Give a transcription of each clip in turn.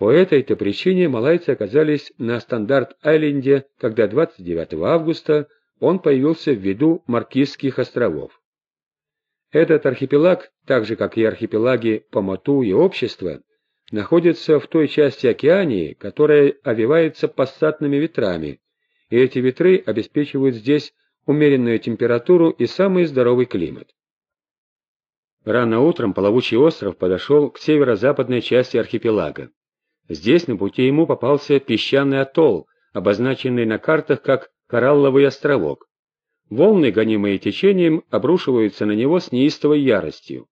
По этой-то причине малайцы оказались на Стандарт-Айленде, когда 29 августа он появился в виду Маркизских островов. Этот архипелаг, так же как и архипелаги Помату и Общество, находится в той части Океании, которая овивается пассатными ветрами, и эти ветры обеспечивают здесь умеренную температуру и самый здоровый климат. Рано утром плавучий остров подошел к северо-западной части архипелага. Здесь на пути ему попался песчаный атолл, обозначенный на картах как Коралловый островок. Волны, гонимые течением, обрушиваются на него с неистовой яростью.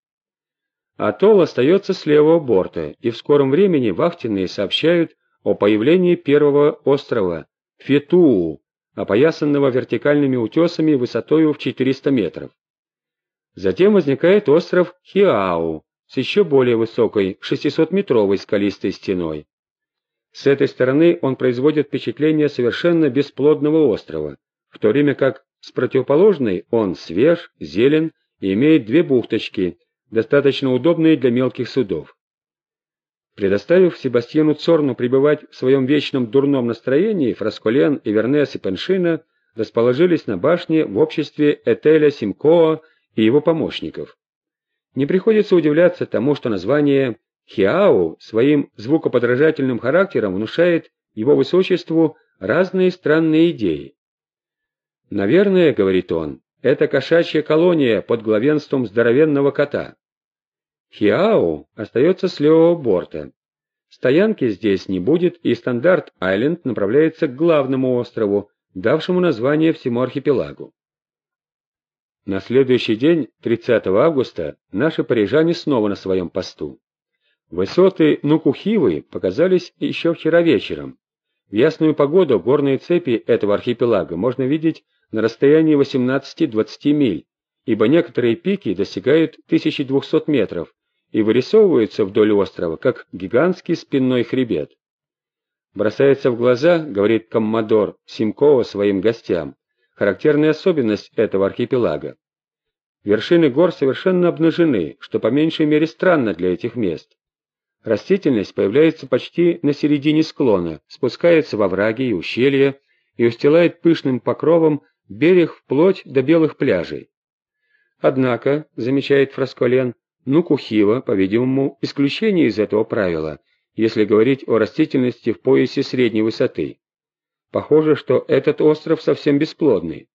Атолл остается с левого борта, и в скором времени вахтенные сообщают о появлении первого острова Фетуу, опоясанного вертикальными утесами высотою в 400 метров. Затем возникает остров Хиау с еще более высокой 600-метровой скалистой стеной. С этой стороны он производит впечатление совершенно бесплодного острова, в то время как с противоположной он свеж, зелен и имеет две бухточки, достаточно удобные для мелких судов. Предоставив Себастьяну Цорну пребывать в своем вечном дурном настроении, Фрасколен, Ивернес и Пеншина расположились на башне в обществе Этеля Симкоа и его помощников. Не приходится удивляться тому, что название Хиау своим звукоподражательным характером внушает его высочеству разные странные идеи. «Наверное, — говорит он, — это кошачья колония под главенством здоровенного кота. Хиау остается с левого борта. Стоянки здесь не будет, и Стандарт-Айленд направляется к главному острову, давшему название всему архипелагу. На следующий день, 30 августа, наши парижане снова на своем посту. Высоты Нукухивы показались еще вчера вечером. В ясную погоду горные цепи этого архипелага можно видеть на расстоянии 18-20 миль, ибо некоторые пики достигают 1200 метров и вырисовываются вдоль острова, как гигантский спинной хребет. Бросается в глаза, говорит коммодор Симкова своим гостям, характерная особенность этого архипелага. Вершины гор совершенно обнажены, что по меньшей мере странно для этих мест. Растительность появляется почти на середине склона, спускается во враги и ущелья и устилает пышным покровом берег вплоть до белых пляжей. Однако, замечает Фрасколен, Нукухива, по-видимому, исключение из этого правила, если говорить о растительности в поясе средней высоты. Похоже, что этот остров совсем бесплодный.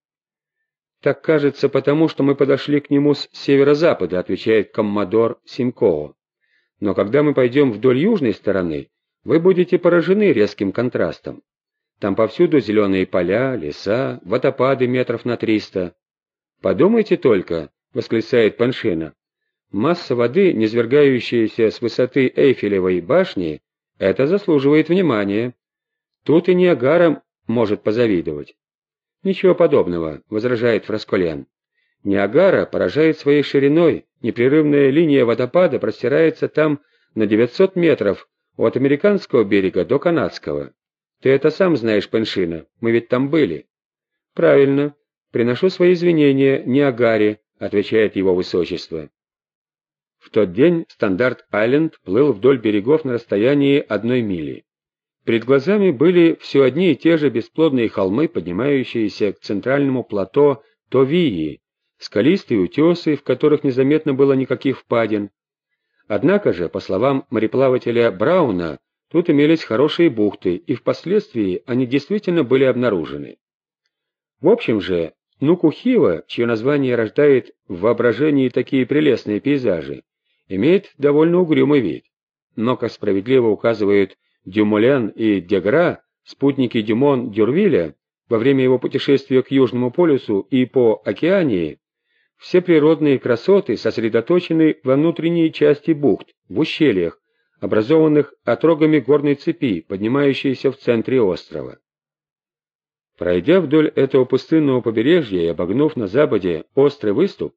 Так кажется потому, что мы подошли к нему с северо-запада, отвечает коммодор Симкоо. Но когда мы пойдем вдоль южной стороны, вы будете поражены резким контрастом. Там повсюду зеленые поля, леса, водопады метров на триста. «Подумайте только», — восклицает Паншина, — «масса воды, низвергающаяся с высоты Эйфелевой башни, это заслуживает внимания. Тут и Ниагара может позавидовать». «Ничего подобного», — возражает Фрасколен. «Ниагара поражает своей шириной, непрерывная линия водопада простирается там на 900 метров от американского берега до канадского. Ты это сам знаешь, Пэншина, мы ведь там были. Правильно. Приношу свои извинения Ниагаре, отвечает его высочество. В тот день Стандарт-Айленд плыл вдоль берегов на расстоянии одной мили. Перед глазами были все одни и те же бесплодные холмы, поднимающиеся к центральному плато Товии, скалистые утесы, в которых незаметно было никаких впадин. Однако же, по словам мореплавателя Брауна, Тут имелись хорошие бухты, и впоследствии они действительно были обнаружены. В общем же, Нукухива, чье название рождает в воображении такие прелестные пейзажи, имеет довольно угрюмый вид. Но, как справедливо указывают Дюмолен и Дегра, спутники Дюмон-Дюрвиля, во время его путешествия к Южному полюсу и по Океании, все природные красоты сосредоточены во внутренней части бухт, в ущельях, образованных отрогами горной цепи, поднимающейся в центре острова. Пройдя вдоль этого пустынного побережья и обогнув на западе острый выступ,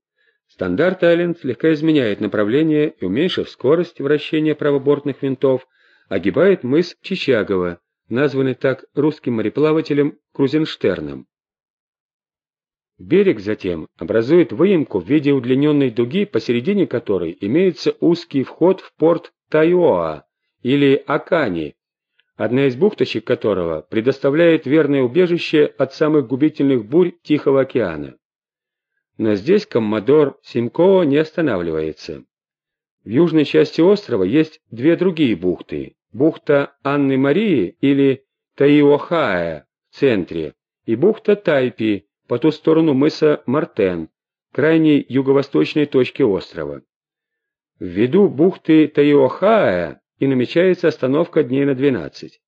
Стандарт-Айленд слегка изменяет направление и, уменьшив скорость вращения правобортных винтов, огибает мыс Чичагова, названный так русским мореплавателем Крузенштерном. Берег затем образует выемку в виде удлиненной дуги, посередине которой имеется узкий вход в порт Тайоа или Акани, одна из бухточек которого предоставляет верное убежище от самых губительных бурь Тихого океана. Но здесь коммодор Симкоо не останавливается. В южной части острова есть две другие бухты. Бухта Анны Марии или Таиохая в центре и бухта Тайпи по ту сторону мыса Мартен, крайней юго-восточной точки острова. В виду бухты Таиохая и намечается остановка дней на 12.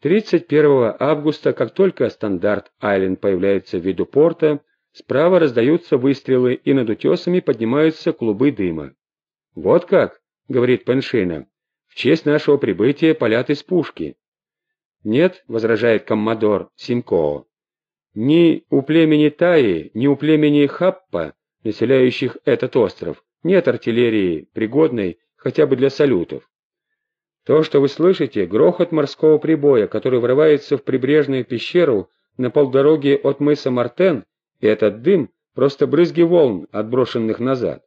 31 августа, как только Стандарт-Айленд появляется в виду порта, справа раздаются выстрелы и над утесами поднимаются клубы дыма. «Вот как», — говорит Пеншина, — «в честь нашего прибытия палят из пушки». «Нет», — возражает коммодор Симкоо, — «ни у племени Таи, ни у племени Хаппа, населяющих этот остров, нет артиллерии, пригодной хотя бы для салютов. То, что вы слышите, грохот морского прибоя, который врывается в прибрежную пещеру на полдороге от мыса Мартен, и этот дым — просто брызги волн, отброшенных назад.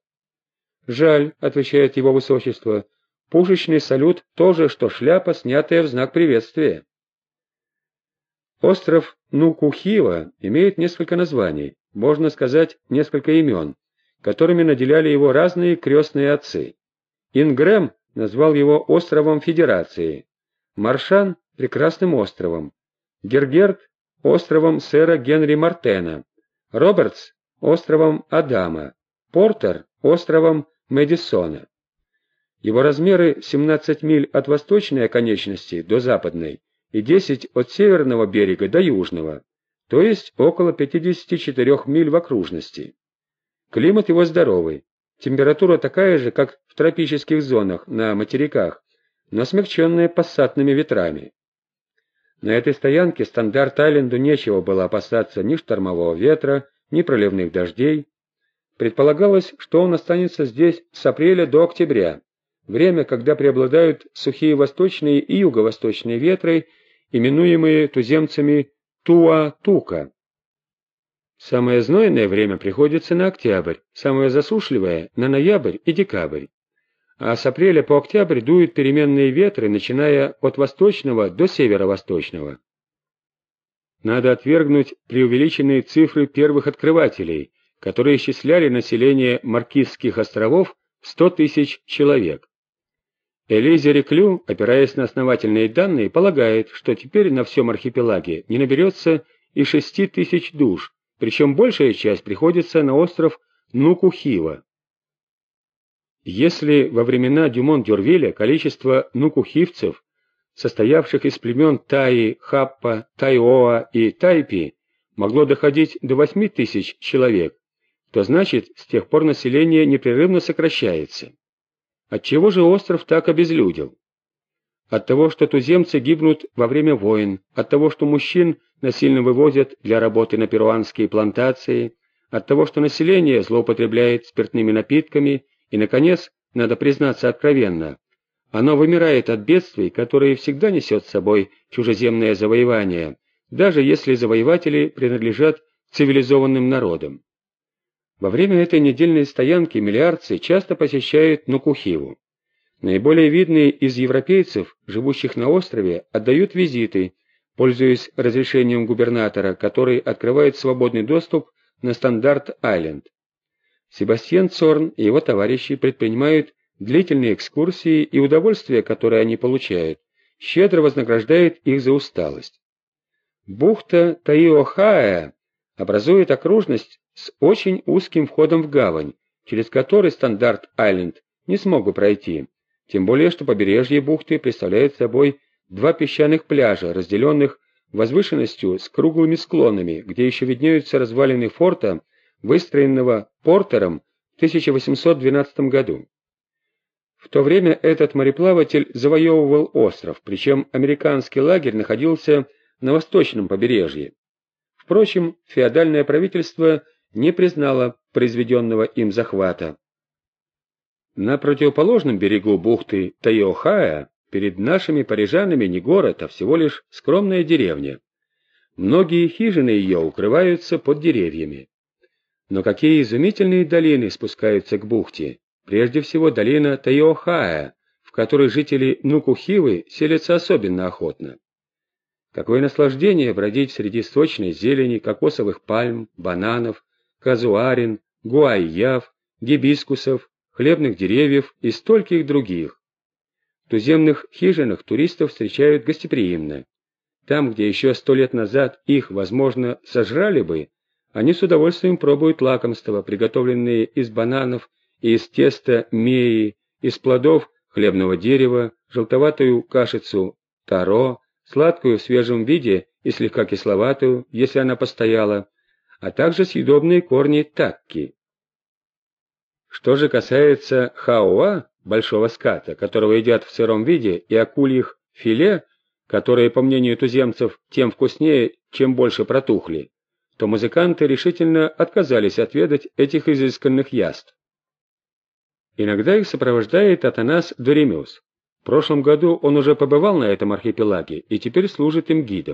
«Жаль», — отвечает его высочество, — «пушечный салют — то же, что шляпа, снятая в знак приветствия». Остров Нукухива имеет несколько названий, можно сказать, несколько имен, которыми наделяли его разные крестные отцы. Ингрэм назвал его островом Федерации, Маршан — прекрасным островом, Гергерт — островом сэра Генри Мартена, Робертс — островом Адама, Портер — островом Мэдисона. Его размеры 17 миль от восточной оконечности до западной и 10 от северного берега до южного, то есть около 54 миль в окружности. Климат его здоровый, температура такая же, как в тропических зонах на материках, но смягченная пассатными ветрами. На этой стоянке Стандарт-Айленду нечего было опасаться ни штормового ветра, ни проливных дождей, Предполагалось, что он останется здесь с апреля до октября, время, когда преобладают сухие восточные и юго-восточные ветры, именуемые туземцами Туа-Тука. Самое знойное время приходится на октябрь, самое засушливое – на ноябрь и декабрь. А с апреля по октябрь дуют переменные ветры, начиная от восточного до северо-восточного. Надо отвергнуть преувеличенные цифры первых открывателей – которые исчисляли население Маркизских островов в 100 тысяч человек. Элизе Реклю, опираясь на основательные данные, полагает, что теперь на всем архипелаге не наберется и 6 тысяч душ, причем большая часть приходится на остров Нукухива. Если во времена Дюмон-Дюрвиля количество нукухивцев, состоявших из племен Таи, Хаппа, Тайоа и Тайпи, могло доходить до 8 тысяч человек, то значит, с тех пор население непрерывно сокращается. Отчего же остров так обезлюдил? От того, что туземцы гибнут во время войн, от того, что мужчин насильно вывозят для работы на перуанские плантации, от того, что население злоупотребляет спиртными напитками и, наконец, надо признаться откровенно, оно вымирает от бедствий, которые всегда несет с собой чужеземное завоевание, даже если завоеватели принадлежат цивилизованным народам. Во время этой недельной стоянки миллиардцы часто посещают Нукухиву. Наиболее видные из европейцев, живущих на острове, отдают визиты, пользуясь разрешением губернатора, который открывает свободный доступ на Стандарт-Айленд. Себастьян Цорн и его товарищи предпринимают длительные экскурсии, и удовольствие, которое они получают, щедро вознаграждает их за усталость. Бухта Таиохая образует окружность с очень узким входом в гавань, через который Стандарт-Айленд не смог бы пройти, тем более что побережье бухты представляет собой два песчаных пляжа, разделенных возвышенностью с круглыми склонами, где еще виднеются развалины форта, выстроенного Портером в 1812 году. В то время этот мореплаватель завоевывал остров, причем американский лагерь находился на восточном побережье. Впрочем, феодальное правительство не признало произведенного им захвата. На противоположном берегу бухты Тайохая перед нашими парижанами не город, а всего лишь скромная деревня. Многие хижины ее укрываются под деревьями. Но какие изумительные долины спускаются к бухте! Прежде всего долина Тайохая, в которой жители Нукухивы селятся особенно охотно. Какое наслаждение бродить среди сочной зелени кокосовых пальм, бананов, казуарин, гуайяв, гибискусов, хлебных деревьев и стольких других. В туземных хижинах туристов встречают гостеприимно. Там, где еще сто лет назад их, возможно, сожрали бы, они с удовольствием пробуют лакомства, приготовленные из бананов и из теста меи, из плодов хлебного дерева, желтоватую кашицу таро, сладкую в свежем виде и слегка кисловатую, если она постояла, а также съедобные корни такки. Что же касается хауа, большого ската, которого едят в сыром виде, и акульих филе, которые, по мнению туземцев, тем вкуснее, чем больше протухли, то музыканты решительно отказались отведать этих изысканных яств. Иногда их сопровождает Атанас Доремюс. В прошлом году он уже побывал на этом архипелаге и теперь служит им гидом.